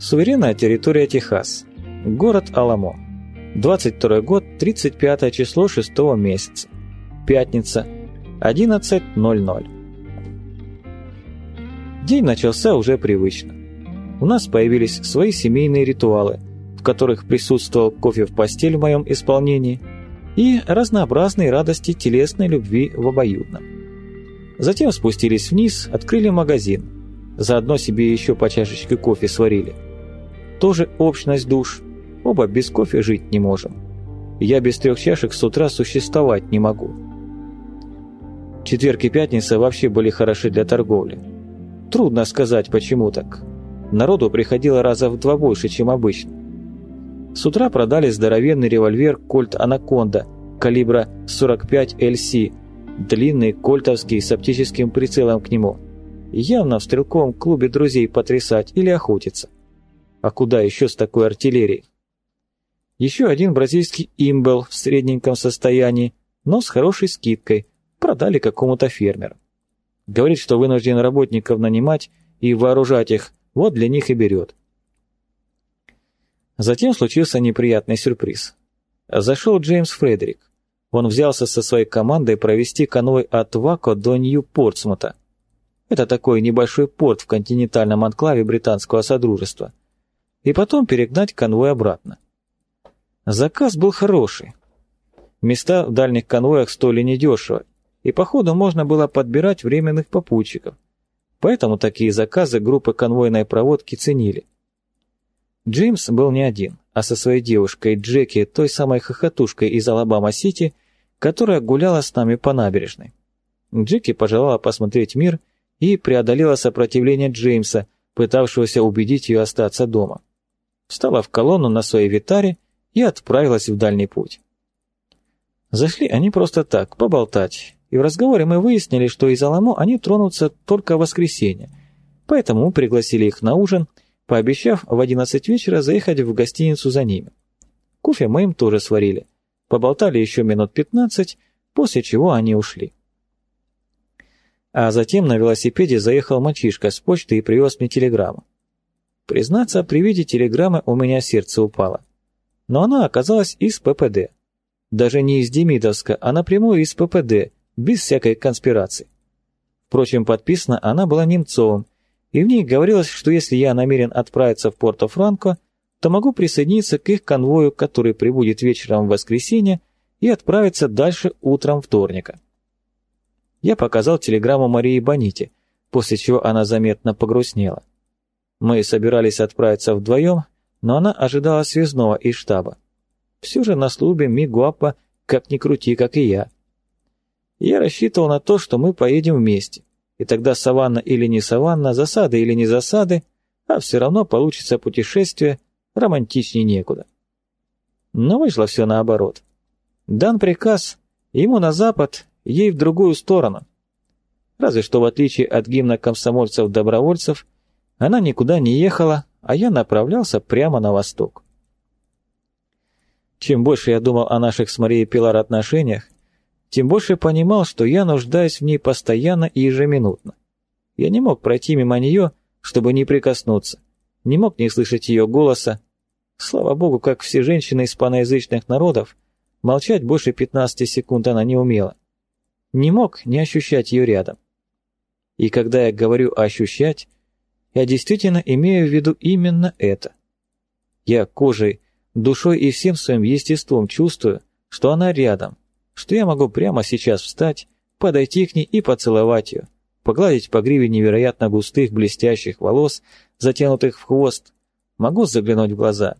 Суверенная территория Техас. Город Аламо. 22 год, 35 число 6 месяца. Пятница. 11.00. День начался уже привычно. У нас появились свои семейные ритуалы, в которых присутствовал кофе в постель в моем исполнении и разнообразные радости телесной любви в обоюдном. Затем спустились вниз, открыли магазин. Заодно себе еще по чашечке кофе сварили. Тоже общность душ. Оба без кофе жить не можем. Я без трех чашек с утра существовать не могу. Четверг и пятница вообще были хороши для торговли. Трудно сказать, почему так. Народу приходило раза в два больше, чем обычно. С утра продали здоровенный револьвер «Кольт Анаконда» калибра 45 LC длинный, кольтовский, с оптическим прицелом к нему. Явно в стрелковом клубе друзей потрясать или охотиться. А куда еще с такой артиллерией? Еще один бразильский имбел в средненьком состоянии, но с хорошей скидкой. Продали какому-то фермеру. Говорит, что вынужден работников нанимать и вооружать их, вот для них и берет. Затем случился неприятный сюрприз. Зашел Джеймс Фредерик он взялся со своей командой провести конвой от Вако до Нью-Портсмута. Это такой небольшой порт в континентальном анклаве британского содружества. И потом перегнать конвой обратно. Заказ был хороший. Места в дальних конвоях стоили недешево, и по ходу можно было подбирать временных попутчиков. Поэтому такие заказы группы конвойной проводки ценили. Джеймс был не один, а со своей девушкой Джеки, той самой хохотушкой из Алабама-Сити, которая гуляла с нами по набережной. Джеки пожелала посмотреть мир и преодолела сопротивление Джеймса, пытавшегося убедить ее остаться дома. Встала в колонну на своей витаре и отправилась в дальний путь. Зашли они просто так, поболтать, и в разговоре мы выяснили, что из Аламо они тронутся только в воскресенье, поэтому пригласили их на ужин, пообещав в 11 вечера заехать в гостиницу за ними. Кофе мы им тоже сварили – Поболтали еще минут пятнадцать, после чего они ушли. А затем на велосипеде заехал мальчишка с почты и привез мне телеграмму. Признаться, при виде телеграммы у меня сердце упало. Но она оказалась из ППД. Даже не из Демидовска, а напрямую из ППД, без всякой конспирации. Впрочем, подписана она была Немцовым, и в ней говорилось, что если я намерен отправиться в Порто-Франко, то могу присоединиться к их конвою, который прибудет вечером в воскресенье и отправиться дальше утром вторника. Я показал телеграмму Марии Боните, после чего она заметно погрустнела. Мы собирались отправиться вдвоем, но она ожидала связного из штаба. Все же на службе Мигуапа как ни крути, как и я. Я рассчитывал на то, что мы поедем вместе, и тогда саванна или не саванна, засады или не засады, а все равно получится путешествие, романтичнее некуда. Но вышло все наоборот. Дан приказ, ему на запад, ей в другую сторону. Разве что в отличие от гимна комсомольцев-добровольцев, она никуда не ехала, а я направлялся прямо на восток. Чем больше я думал о наших с Марией Пилар отношениях, тем больше понимал, что я нуждаюсь в ней постоянно и ежеминутно. Я не мог пройти мимо нее, чтобы не прикоснуться не мог не слышать ее голоса. Слава богу, как все женщины испаноязычных народов, молчать больше 15 секунд она не умела. Не мог не ощущать ее рядом. И когда я говорю «ощущать», я действительно имею в виду именно это. Я кожей, душой и всем своим естеством чувствую, что она рядом, что я могу прямо сейчас встать, подойти к ней и поцеловать ее, погладить по гриве невероятно густых блестящих волос, затянутых в хвост, могу заглянуть в глаза.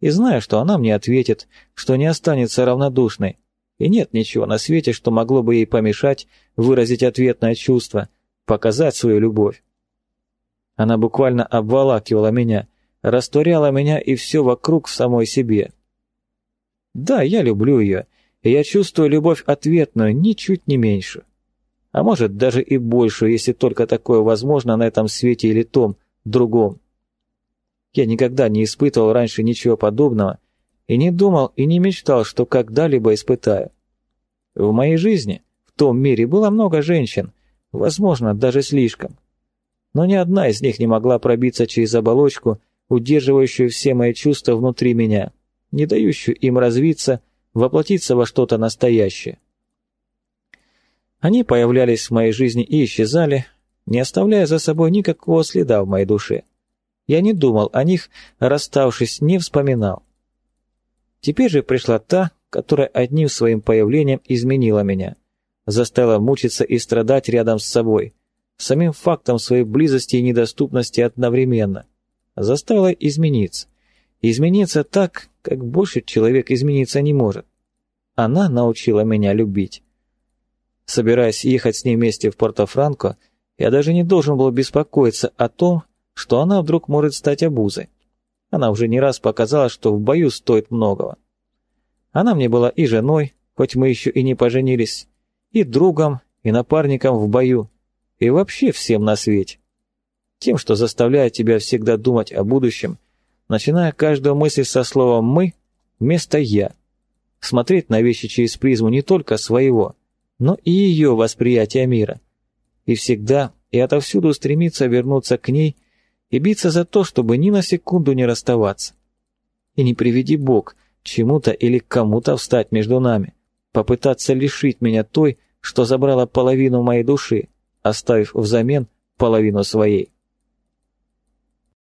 И знаю, что она мне ответит, что не останется равнодушной, и нет ничего на свете, что могло бы ей помешать выразить ответное чувство, показать свою любовь. Она буквально обволакивала меня, растворяла меня и все вокруг в самой себе. Да, я люблю ее, и я чувствую любовь ответную, ничуть не меньше. А может, даже и большую, если только такое возможно на этом свете или том, другом. Я никогда не испытывал раньше ничего подобного и не думал и не мечтал, что когда-либо испытаю. В моей жизни, в том мире, было много женщин, возможно, даже слишком. Но ни одна из них не могла пробиться через оболочку, удерживающую все мои чувства внутри меня, не дающую им развиться, воплотиться во что-то настоящее. Они появлялись в моей жизни и исчезали, не оставляя за собой никакого следа в моей душе. Я не думал о них, расставшись, не вспоминал. Теперь же пришла та, которая одним своим появлением изменила меня, заставила мучиться и страдать рядом с собой, самим фактом своей близости и недоступности одновременно, заставила измениться. Измениться так, как больше человек измениться не может. Она научила меня любить. Собираясь ехать с ней вместе в Порто-Франко, я даже не должен был беспокоиться о том, что она вдруг может стать обузой. Она уже не раз показала, что в бою стоит многого. Она мне была и женой, хоть мы еще и не поженились, и другом, и напарником в бою, и вообще всем на свете. Тем, что заставляет тебя всегда думать о будущем, начиная каждую мысль со словом «мы» вместо «я», смотреть на вещи через призму не только своего, но и ее восприятия мира, и всегда и отовсюду стремиться вернуться к ней и биться за то, чтобы ни на секунду не расставаться. И не приведи Бог чему-то или кому-то встать между нами, попытаться лишить меня той, что забрала половину моей души, оставив взамен половину своей.